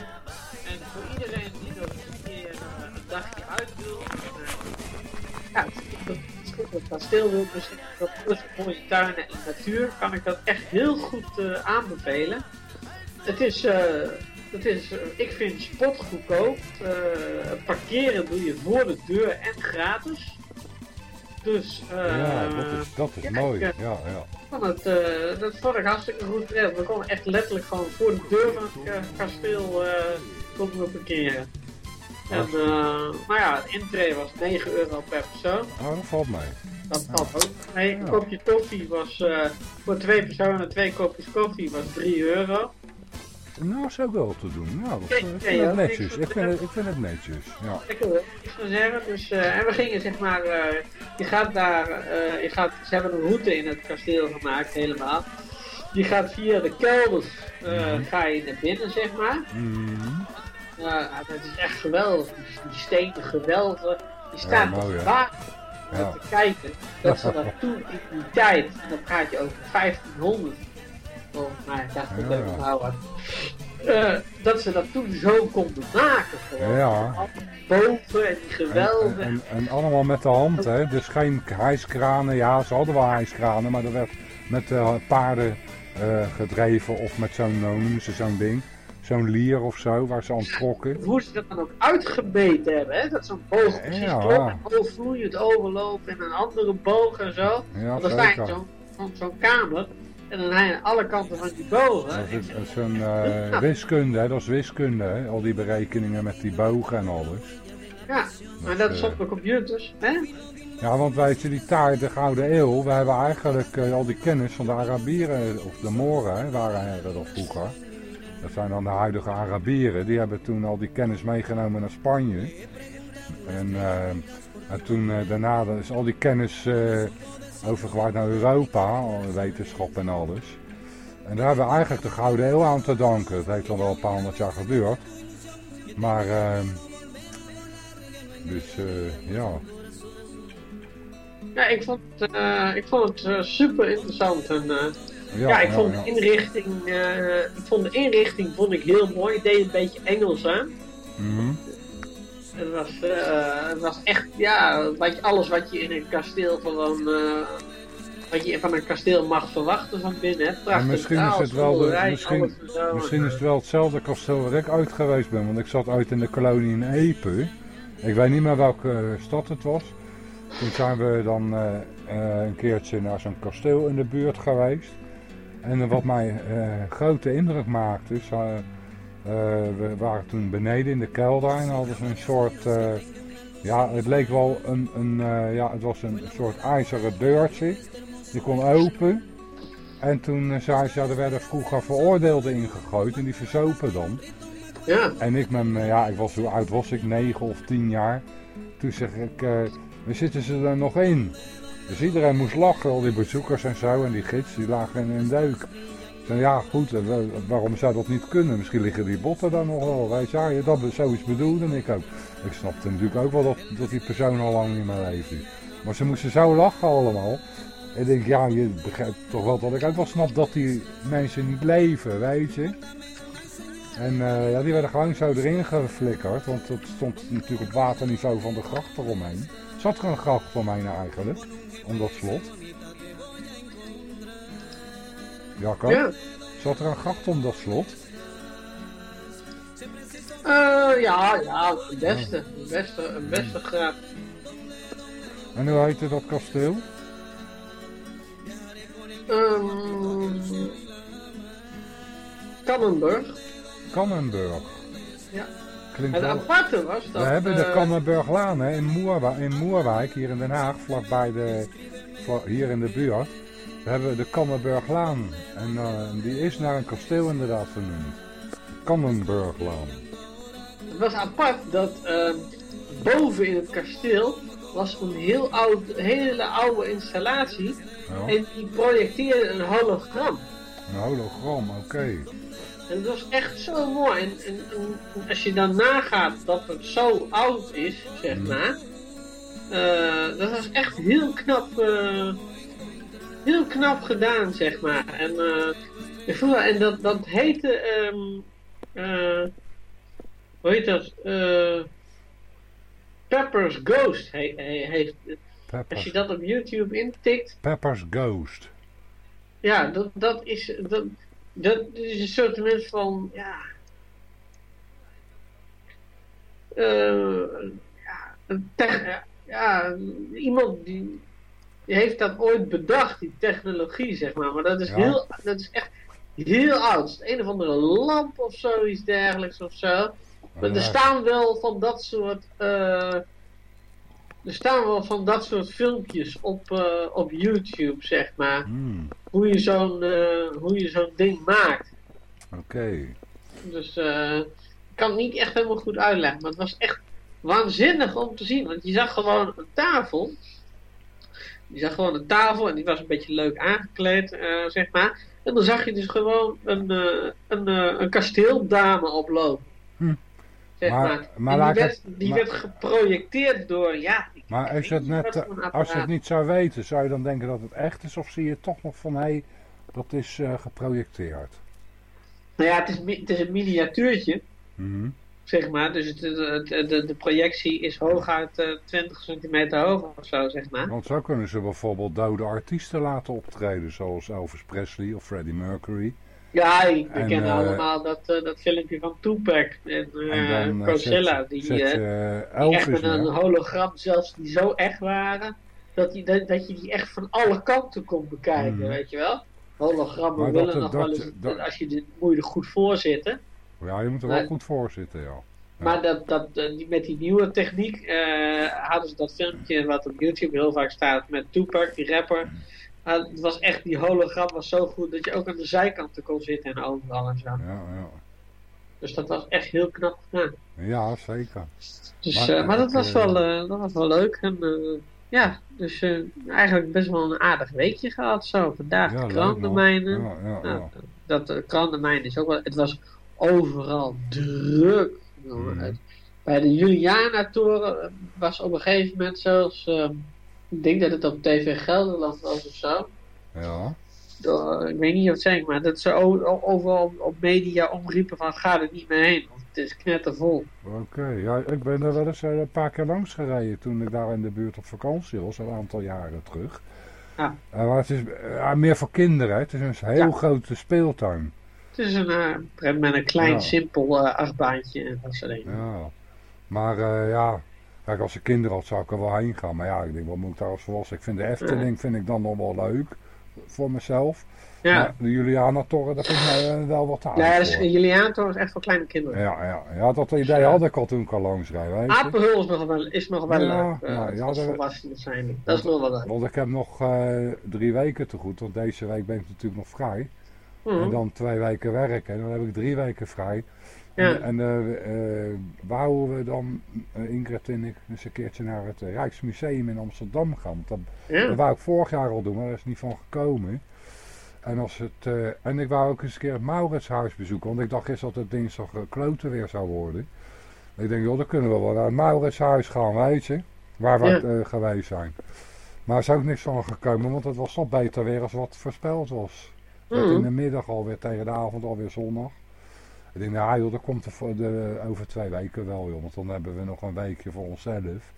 En voor iedereen die nog een keer eh, een dagje uit wil, eh, ja, dat kasteel wil dus dat plus mooie tuinen en natuur, kan ik dat echt heel goed eh, aanbevelen. Het is, eh, het is ik vind spotgoedkoop. Parkeren doe je voor de deur en gratis. Dus eh, Ja, dat is, dat is mooi. Ja, ja. vond het, eh, dat vond ik hartstikke goed. We konden echt letterlijk gewoon voor de deur van het eh, kasteel konden we parkeren. En, eh, maar ja, de intree was 9 euro per persoon. Oh, dat valt mee. Dat valt ook. Nee, een Ja. kopje koffie was voor twee personen, twee kopjes koffie was 3 euro. Nou, is ook wel te doen. Ja, dat, Ja, ik ja, vind ja, het netjes. ik- Ik vind het, ik vind het netjes. Ja. Ik zou zeggen. Dus, eh, en we gingen zeg maar, eh, je gaat daar, eh, je gaat, ze hebben een route in het kasteel gemaakt helemaal. Je gaat via de kelders, eh, Mhm. ga je naar binnen zeg maar. Ja, het is echt geweldig. Die, stenen gewelven. Die staan mooi, te hè? wachten Ja. te kijken. Dat ze dat toen in die tijd, en dan praat je over 1500. Ik dacht ik Ja. nou wat. Eh, dat ze dat toen zo konden maken. Gewoon. Ja. Boven en die En, gewelven. en, en allemaal met de hand, hè? Dus geen hijskranen. Ja, ze hadden wel hijskranen, maar dat werd met eh, paarden eh, gedreven of met zo'n, noemen ze zo'n ding? Zo'n lier of zo, waar ze aan trokken. hoe ze dat dan ook uitgebeten hebben, hè? dat zo'n boog precies Ja. klopt en overvloeiend overloopt en een andere boog en zo. Ja, Want dan sta je zo'n kamer en dan aan alle kanten van die bogen. Dat is, dat is zo'n eh, wiskunde, hè? dat is wiskunde, hè? al die berekeningen met die bogen en alles. Ja, maar dat is eh, op de computers, hè? Ja, want weet je, die tijd, de Gouden Eeuw, we hebben eigenlijk eh, al die kennis van de Arabieren, of de Moren, waren er dat vroeger. Dat zijn dan de huidige Arabieren, die hebben toen al die kennis meegenomen naar Spanje. En, en toen daarna is al die kennis overgewaaid naar Europa, wetenschap en alles. En daar hebben we eigenlijk de Gouden Eeuw aan te danken. Het heeft al wel een paar honderd jaar geduurd. Maar, eh, dus eh, ja. Ja, ik vond het, eh, ik vond het eh, super interessant. En, eh, ja, ik vond ja. de inrichting, eh, ik vond de inrichting vond ik heel mooi. Het deed een beetje Engels aan. Het was, eh, het was echt, ja, wat je, alles wat je in een kasteel van eh, wat je van een kasteel mag verwachten van binnen. Hè. Prachtig misschien is het wel de- misschien-. Misschien is het wel hetzelfde kasteel waar ik uit geweest ben, want ik zat uit in de kolonie in Epe. Ik weet niet meer welke eh, stad het was. Toen zijn we dan een keertje naar zo'n kasteel in de buurt geweest. En wat mij grote indruk maakte, is, we waren toen beneden in de kelder en hadden ze een soort, eh, ja het leek wel een, een eh, ja het was een soort ijzeren deurtje. Die kon open. En toen eh, zei ze, ja, er werden vroeger veroordeelden ingegooid en die verzopen dan. Ja, En ik met me, ja, ik was, hoe oud was ik? 9 of 10 jaar. Toen zeg ik, eh we zitten ze er nog in. Dus iedereen moest lachen, al die bezoekers en zo. En die gids, die lagen in een deuk. Zei, ja goed, eh, wa- waarom zou dat niet kunnen? Misschien liggen die botten daar nog wel. Weet je, ja, dat zoiets bedoelde ik ook. Ik snapte natuurlijk ook wel dat, dat die persoon al lang niet meer leefde. Maar ze moesten zo lachen allemaal. En ik denk, ja, je begrijpt toch wel dat ik ook wel snap dat die mensen niet leven, weet je. En eh, ja, die werden gewoon zo erin geflikkerd, want het stond natuurlijk op waterniveau van de gracht eromheen. Zat er een gracht omheen eigenlijk, om dat slot? Jacco? Ja. Zat er een gracht om dat slot? Eh, ja, ja, het beste. Het beste, het beste graag. En hoe heette dat kasteel? Um, Kannenburg. Kannenburg. Ja. Klinkt Het wel... aparte was dat... We hebben de eh, Kannenburglaan hè, in, Moerwa in Moerwijk, hier in Den Haag, vlakbij de, hier in de buurt. We hebben de Kannenburglaan. En eh, die is naar een kasteel inderdaad vernoemd. Kannenburglaan. Het was apart dat ehm, boven in het kasteel was een heel oud, hele oude installatie. Ja, En die projecteerde een hologram. een hologram, oké. En het was echt zo mooi. En, en, en als je dan nagaat dat het zo oud is, zeg Mm. maar. eh, dat was echt heel knap. Heel knap gedaan, zeg maar. En, eh, ik voel, en dat, dat heette. eh, hoe heet dat? Eh, Pepper's Ghost. Hij, hij heeft, als je dat op YouTube intikt. Peppers Ghost. Ja, dat, dat is. Dat, dat is een soort moment van. Ja. eh, ja, ja, iemand die, die heeft dat ooit bedacht, die technologie, zeg maar. Maar dat is, Ja. heel, dat is echt heel oud. Het is Een of andere lamp of zoiets dergelijks of zo. Maar er staan wel van dat soort. eh, er staan wel van dat soort filmpjes op, eh, op YouTube, zeg maar Hmm, hoe je zo'n hoe je zo'n ding maakt. oké. Dus ik kan het niet echt helemaal goed uitleggen, maar het was echt waanzinnig om te zien. Want je zag gewoon een tafel. Je zag gewoon een tafel en die was een beetje leuk aangekleed, eh, zeg maar. En dan zag je dus gewoon een, eh, een, eh, een kasteeldame oplopen. Hm. Zeg Maar- maar. maar die werd, het- die maar- werd geprojecteerd door, ja... Maar als je, het net, als je het niet zou weten, zou je dan denken dat het echt is? Of zie je toch nog van, hé, hey, dat is geprojecteerd? Nou ja, het is, het is een miniatuurtje. Mhm. Zeg maar. Dus het, het, het- de, de projectie is hooguit eh 20 centimeter hoog of zo, zeg maar. Want zo kunnen ze bijvoorbeeld dode artiesten laten optreden, zoals Elvis Presley of Freddie Mercury. Ja, ik- we En, kennen eh, allemaal dat, eh, dat filmpje van Tupac en, en dan Coachella. zet, die, zet je die echt met een hologram zelfs, die zo echt waren, dat, die, dat, dat je die echt van alle kanten kon bekijken, Mhm. weet je wel. Hologrammen willen nog dat- wel eens, dat- als je de, er goed voor zitten. Ja, je moet er wel goed voor zitten, ja. Ja. Maar dat, dat, eh, met die nieuwe techniek eh, hadden ze dat filmpje wat op YouTube heel vaak staat met Tupac, die rapper. Ah, het was echt, die hologram was zo goed dat je ook aan de zijkanten kon zitten en overal en zo. Ja, ja. Dus dat was echt heel knap gedaan. ja zeker. Dus, Maar, eh, maar dat, was wel, dat was wel leuk. En, ja, dus eigenlijk best wel een aardig weekje gehad zo. Vandaag Ja, de man. Ja, ja, Nou, ja. dat de is ook wel, het was overal druk. Mhm. Bij de Juliana-toren was op een gegeven moment zelfs, eh, ik denk dat het op TV Gelderland was of zo. ja. Ik weet niet of het zijn, maar dat ze overal op, media omriepen van ga er niet meer heen. Want het is knettervol. Oké, ja, ik ben er wel eens eh, een paar keer langs gereden toen ik daar in de buurt op vakantie was, een aantal jaren terug. Ja. Eh, maar het is eh, meer voor kinderen, hè. het is een heel Ja. grote speeltuin. Het is een, eh, met een klein Ja. simpel eh, achtbaantje en dat soort dingen. Ja. Maar eh, ja, kijk, als ik kinderen had zou ik er wel heen gaan. Maar ja, ik denk, wat moet ik daar als volwassen? Ik vind de Efteling vind ik dan nog wel leuk, voor mezelf. Ja, Maar de Juliana-toren, daar vind ik eh, wel wat te oud ja dus voor. Juliaantoren is echt voor kleine kinderen. Ja, ja, ja, dat idee had ik al toen ik al langs reed, weet je. Apenhul is nog wel, is nog wel Ja, leuk. ja, ja, als dat- volwassenen zijn. Dat is nog wel leuk. Want ik heb nog drie weken te goed, want deze week ben ik natuurlijk nog vrij. Mhm. En dan twee weken werken en dan heb ik drie weken vrij. Ja. En, en eh, eh, wouden we dan, eh, Ingrid en ik, eens een keertje naar het Rijksmuseum in Amsterdam gaan. Want dat, dat wou ik vorig jaar al doen, maar daar is niet van gekomen. En, als het, en ik wou ook eens een keer het Mauritshuis bezoeken, want ik dacht eerst dat het dinsdag kloten weer zou worden. Ik denk, joh, dan kunnen we wel naar het Mauritshuis gaan, weet je. Waar we Ja. eh, geweest zijn. Maar er is ook niks van gekomen, want het was nog beter weer als wat voorspeld was. Werd in de middag alweer tegen de avond alweer zondag. Ik denk, nou joh, dat komt er voor de, over twee weken wel joh. Want dan hebben we nog een weekje voor onszelf.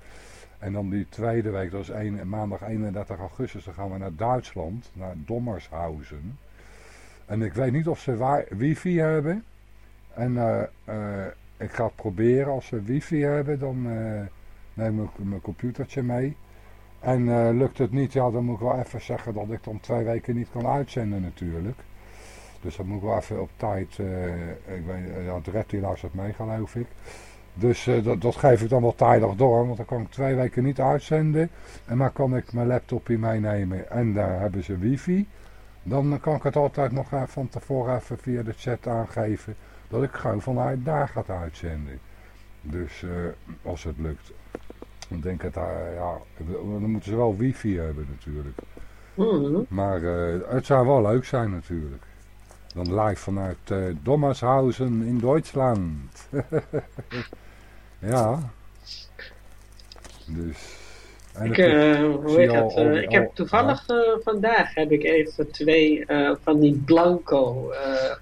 En dan die tweede week, dat is een, maandag 31 augustus, dan gaan we naar Duitsland, naar Dommershausen. En ik weet niet of ze wifi hebben. En uh, uh, ik ga het proberen. Als ze wifi hebben, dan uh, neem ik mijn computertje mee. En lukt het niet, ja, dan moet ik wel even zeggen dat ik dan twee weken niet kan uitzenden natuurlijk. Dus dan moet ik wel even op tijd, ik weet, ja, Dred die luistert mee geloof ik. Dus dat, dat, geef ik dan wel tijdig door, want dan kan ik twee weken niet uitzenden. En dan kan ik mijn laptop hier meenemen en daar hebben ze wifi. Dan kan ik het altijd nog van tevoren even via de chat aangeven dat ik gewoon vanuit daar ga uitzenden. Dus als het lukt. Dan denk ik, uh, ja, dan moeten ze wel wifi hebben natuurlijk. Mhm. Maar het zou wel leuk zijn natuurlijk. Dan live vanuit Dommershausen in Duitsland. Ja. Dus. Ik, uh, hoe heet dat, uh, ik heb toevallig uh, vandaag heb ik even twee van die blanco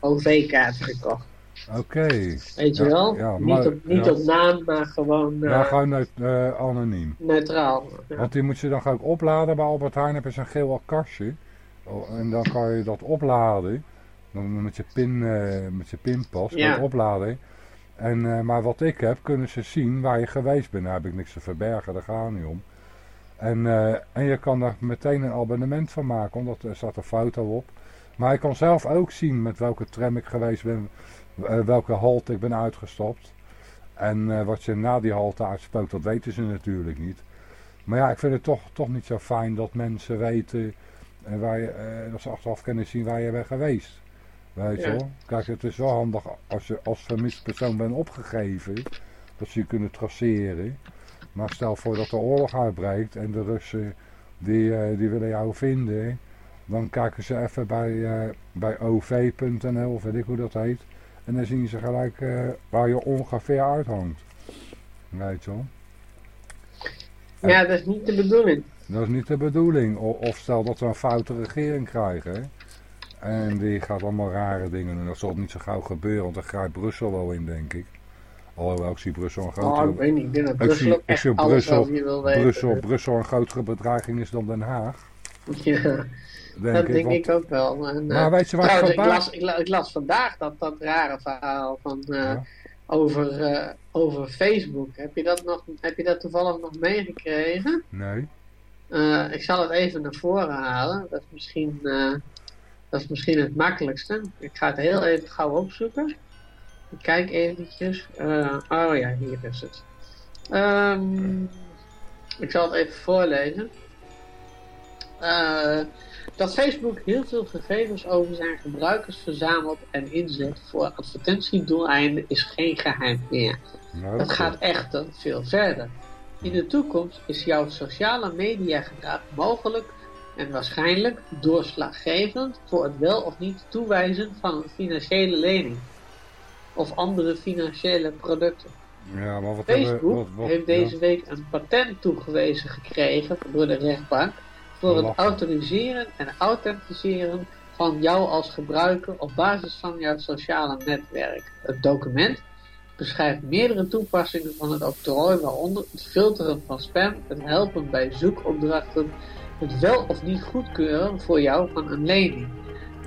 OV-kaarten gekocht. Oké. Okay. Weet je ja, wel? Ja, niet maar, op, niet op naam, maar gewoon... ja, gewoon neut, anoniem. Neutraal. Want die moet je dan ook opladen bij Albert Heijn. heb je zo'n geel kastje. Oh, en dan kan je dat opladen. Dan met je, pin, met je pinpas je opladen. En, uh, maar wat ik heb, kunnen ze zien waar je geweest bent. Daar heb ik niks te verbergen, daar gaat het niet om. En, uh, en je kan er meteen een abonnement van maken, omdat er staat een foto op. Maar ik kan zelf ook zien met welke tram ik geweest ben, uh, welke halte ik ben uitgestapt. En wat je na die halte uitspookt, dat weten ze natuurlijk niet. Maar ja, ik vind het toch, toch niet zo fijn dat mensen weten, waar je, dat ze achteraf kunnen zien waar je bent geweest. Weet je wel? Kijk, het is wel handig als je als vermist persoon bent opgegeven, dat ze je kunnen traceren. Maar stel voor dat de oorlog uitbreekt en de Russen die, die willen jou vinden, dan kijken ze even bij, bij ov.nl of weet ik hoe dat heet. En dan zien ze gelijk uh, waar je ongeveer uithangt. Weet je wel? Ja, dat is niet de bedoeling. Dat is niet de bedoeling. O of stel dat we een foute regering krijgen. Hè? En die gaat allemaal rare dingen doen. Dat zal niet zo gauw gebeuren, want daar grijpt Brussel wel in, denk ik. Alhoewel ik zie Brussel een grotere... Oh, ik weet niet. Ik denk dat Brussel ik zie, ik Brussel, Brussel, Brussel een grotere bedreiging is dan Den Haag. Ja, denk dat ik, denk want, ik ook wel. En, Maar weet je waar trouwens, ik las, ik, la- ik las vandaag dat, dat rare verhaal van, Ja. over, uh, over Facebook. Heb je, dat nog, heb je dat toevallig nog meegekregen? Nee. Uh, ik zal het even naar voren halen. Dat is misschien, dat is misschien het makkelijkste. Ik ga het heel even gauw opzoeken. Ik kijk eventjes. oh ja, hier is het. Um, ik zal het even voorlezen. Dat Facebook heel veel gegevens over zijn gebruikers verzamelt en inzet voor advertentiedoeleinden is geen geheim meer. Nou, Het gaat echter veel verder. In de toekomst is jouw sociale media gedrag mogelijk en waarschijnlijk doorslaggevend voor het wel of niet toewijzen van een financiële lening of andere financiële producten. Ja, maar wat Facebook hebben, wat, wat, heeft deze week een patent toegewezen gekregen door de rechtbank voor het autoriseren en authenticeren van jou als gebruiker op basis van jouw sociale netwerk. Het document beschrijft meerdere toepassingen van het octrooi, waaronder het filteren van spam, het helpen bij zoekopdrachten, het wel of niet goedkeuren voor jou van een lening.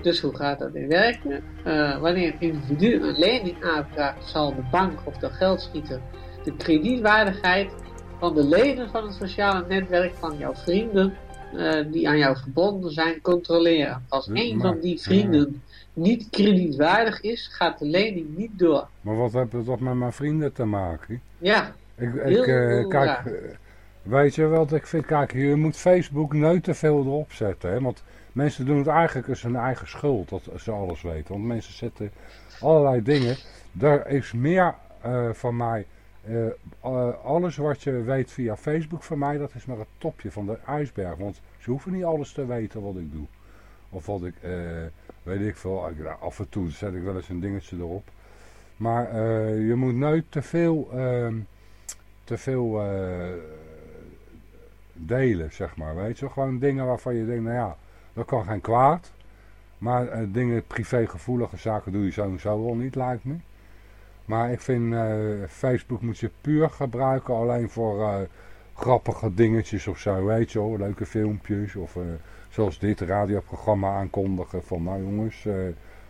Dus hoe gaat dat in werken? Uh, wanneer een individu een lening aanvraagt, zal de bank of de geldschieter de kredietwaardigheid van de leden van het sociale netwerk van jouw vrienden uh, die aan jou verbonden zijn controleren. Als Dus, een maar- van die vrienden niet kredietwaardig is, gaat de lening niet door. Maar wat heeft het toch met mijn vrienden te maken? Ja, Ik, ik eh, kijk, eh, weet je wat ik vind? Kijk, je moet Facebook nooit te veel erop zetten. Hè? Want mensen doen het eigenlijk als hun eigen schuld, dat ze alles weten. Want mensen zetten allerlei dingen. Er is meer eh, van mij. Eh, eh, alles wat je weet via Facebook van mij, dat is maar het topje van de ijsberg. Want ze hoeven niet alles te weten wat ik doe. Of wat ik, eh, weet ik veel, nou, af en toe zet ik wel eens een dingetje erop. Maar je moet nooit te veel, ehm, te veel delen, zeg maar. Weet je, gewoon dingen waarvan je denkt, nou ja, dat kan geen kwaad. Maar eh, dingen, privégevoelige zaken doe je sowieso wel niet, lijkt me. Maar ik vind eh, Facebook moet je puur gebruiken alleen voor eh, grappige dingetjes of zo, weet je wel. Leuke filmpjes of eh, zoals dit radioprogramma aankondigen van nou jongens,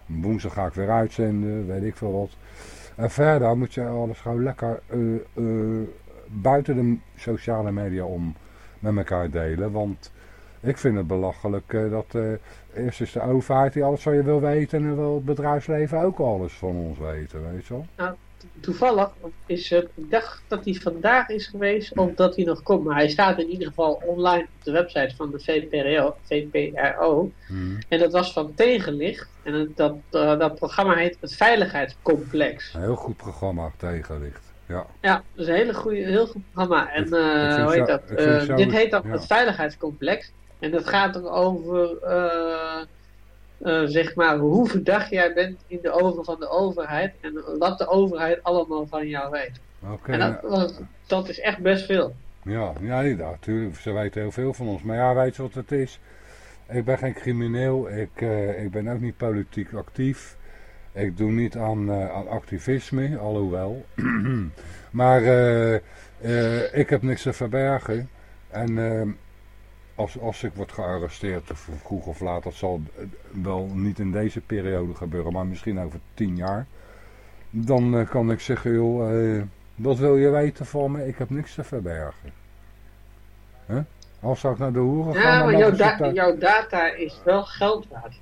woensdag ga ik weer uitzenden, weet ik veel wat. En verder moet je alles gewoon lekker buiten de sociale media om met elkaar delen. Want ik vind het belachelijk eh, dat eh, eerst is de overheid die alles van je wil weten en wil het bedrijfsleven ook alles van ons weten, weet je wel. Toevallig is het, ik dacht dat hij vandaag is geweest, of dat hij nog komt. Maar hij staat in ieder geval online op de website van de VPRO. VPRO Hmm. en dat was van Tegenlicht. En dat, eh, dat programma heet het Veiligheidscomplex. Een heel goed programma tegenlicht. Ja. Ja, dat is een hele goede, heel goed programma. En vind hoe heet zo- dat? zo- dit heet dan ja. het Veiligheidscomplex. En dat gaat er over, eh, eh, zeg maar, hoe verdacht jij bent in de ogen van de overheid. En wat de overheid allemaal van jou weet. Oké. En dat, nou, dat, dat is echt best veel. Ja, ja, natuurlijk. Ze weten heel veel van ons. Maar ja, weet je wat het is? Ik ben geen crimineel. Ik, eh, ik ben ook niet politiek actief. Ik doe niet aan, aan activisme, alhoewel. maar ik heb niks te verbergen. En eh, als, als ik word gearresteerd, of vroeg of laat, dat zal eh, wel niet in deze periode gebeuren, maar misschien over tien jaar. Dan eh, kan ik zeggen, joh, eh, wat wil je weten van me? Ik heb niks te verbergen. Huh? Als zou ik naar de hoeren gaan, Ja, maar jouw, da- jouw data is wel geld waard.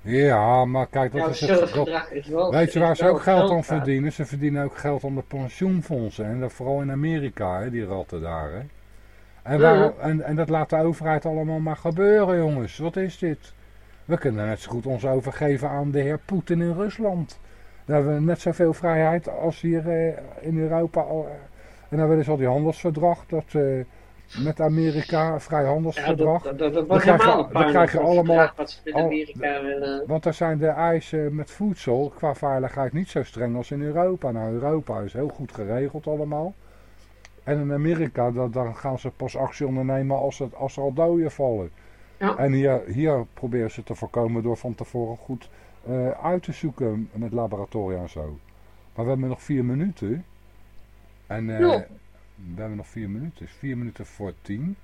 Ja, maar kijk, dat Jouw is het dat- is wel Weet je waar ze ook geld aan verdienen? Ze verdienen ook geld aan de pensioenfondsen. En dat vooral in Amerika, hè, die ratten daar. Hè. En, waar- en, en dat laat de overheid allemaal maar gebeuren, jongens. Wat is dit? We kunnen net zo goed ons overgeven aan de heer Poetin in Rusland. Daar hebben we net zoveel vrijheid als hier eh, in Europa. al. En dan willen ze al die handelsverdrag, dat eh, met Amerika, een Ja, vrijhandelsverdrag. dat, dat, dat Dan was krijg je- dan krijg je allemaal- Wat ze in al- Amerika willen. Want daar zijn de eisen met voedsel qua veiligheid niet zo streng als in Europa. Nou, Europa is heel goed geregeld allemaal. En in Amerika, dan, dan gaan ze pas actie ondernemen als, het, als er al doden vallen. Ja. En hier, hier proberen ze te voorkomen door van tevoren goed eh, uit te zoeken met laboratoria en zo. Maar we hebben nog vier minuten. En eh, we hebben nog vier minuten. Vier minuten voor tien.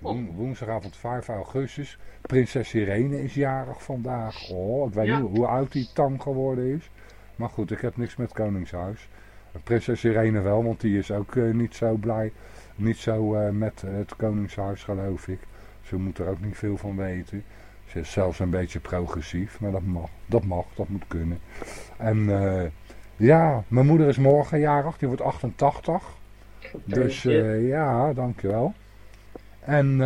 Woen- woensdagavond 5 augustus. Prinses Irene is jarig vandaag. Oh, ik weet Ja. niet hoe oud die tang geworden is. Maar goed, ik heb niks met Koningshuis. Prinses Irene wel, want die is ook eh, niet zo blij. Niet zo eh, met het Koningshuis, geloof ik. Ze moet er ook niet veel van weten. Ze is zelfs een beetje progressief, maar dat mag. Dat mag, dat moet kunnen. En eh, ja, mijn moeder is morgen jarig, die wordt 88. Dus eh, ja, dankjewel. En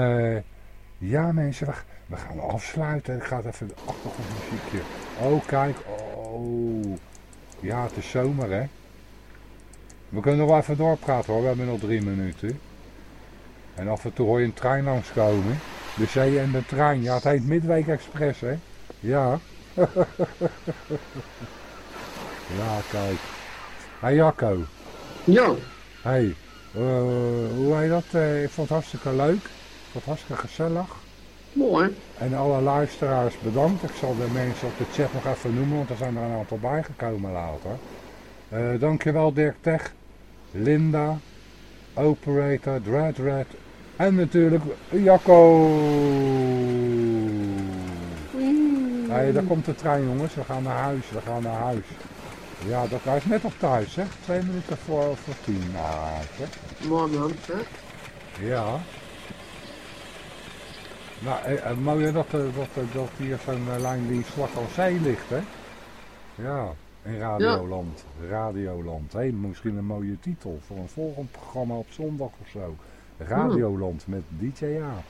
ja mensen, we, we gaan afsluiten. Ik ga even de achtergrondmuziekje. Oh kijk, oh. Ja, het is zomer hè. We kunnen nog wel even doorpraten hoor, we hebben nog drie minuten. En af en toe hoor je een trein langskomen. De zee en de trein, ja het heet Midweek Express hè. Ja. ja kijk. Hey Jacco. Ja, Hey, eh, hoe heet dat? Eh, ik vond het hartstikke leuk. Ik vond het hartstikke gezellig. mooi. En alle luisteraars bedankt. Ik zal de mensen op de chat nog even noemen, want er zijn er een aantal bijgekomen later. Eh, dankjewel Dirk Tech, Linda, Operator, Dread Red en natuurlijk Jacco. Hey, daar komt de trein jongens, we gaan naar huis, we gaan naar huis. Ja, dat hij is net op thuis, hè? Twee minuten voor, voor tien. Nou, hè? Mooi man. Hè? Ja. Nou, eh, eh, mooi dat, eh, dat, eh, dat hier zo'n lijn die slag aan zee ligt, hè? Ja, in Radioland. Radioland. Hé, misschien een mooie titel voor een volgend programma op zondag of zo. Radioland met DJ Jaap.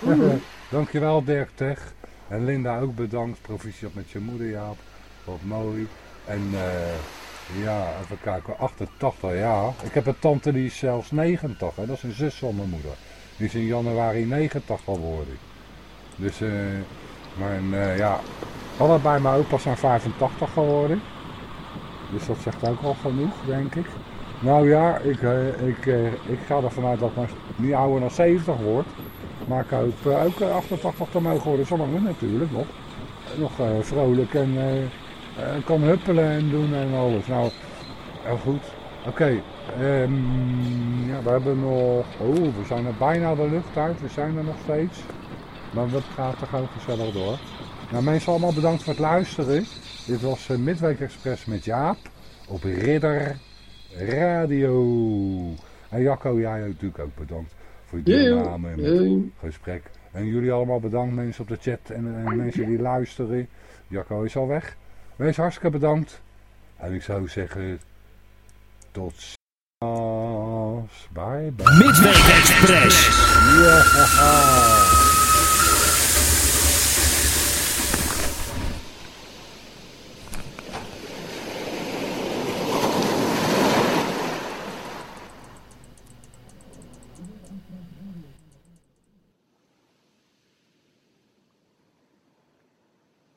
Dankjewel Dirk Tech. En Linda ook bedankt. Proficiat met je moeder Jaap. Wat mooi. En eh, ja, even kijken. 88 ja. Ik heb een tante die is zelfs 90. Hè. Dat is een zus van mijn moeder. Die is in januari 90 geworden. Dus, eh, maar eh, ja. Allebei mijn opa's zijn 85 geworden. Dus dat zegt ook al genoeg, denk ik. Nou ja, ik, eh, ik, eh, ik ga ervan uit dat mijn niet ouder dan 70 wordt. Maar ik hoop eh, ook eh, 88 te mogen worden, zolang natuurlijk nog, nog vrolijk en kan huppelen en doen en alles. Nou, goed. Oké. ehm, ja, we hebben nog... Oh, we zijn er bijna de lucht uit. We zijn er nog steeds. Maar we gaan toch gewoon gezellig door. Nou, mensen allemaal bedankt voor het luisteren. Dit was uh, Midweek Express met Jaap. Op Ridder Radio. En Jacco, jij natuurlijk ook bedankt voor je deelname en het gesprek. En jullie allemaal bedankt, mensen op de chat en, en mensen die luisteren. Jacco is al weg. Wees hartstikke bedankt. En ik zou zeggen, tot ziens. Bye bye. Midweek Express. Ja.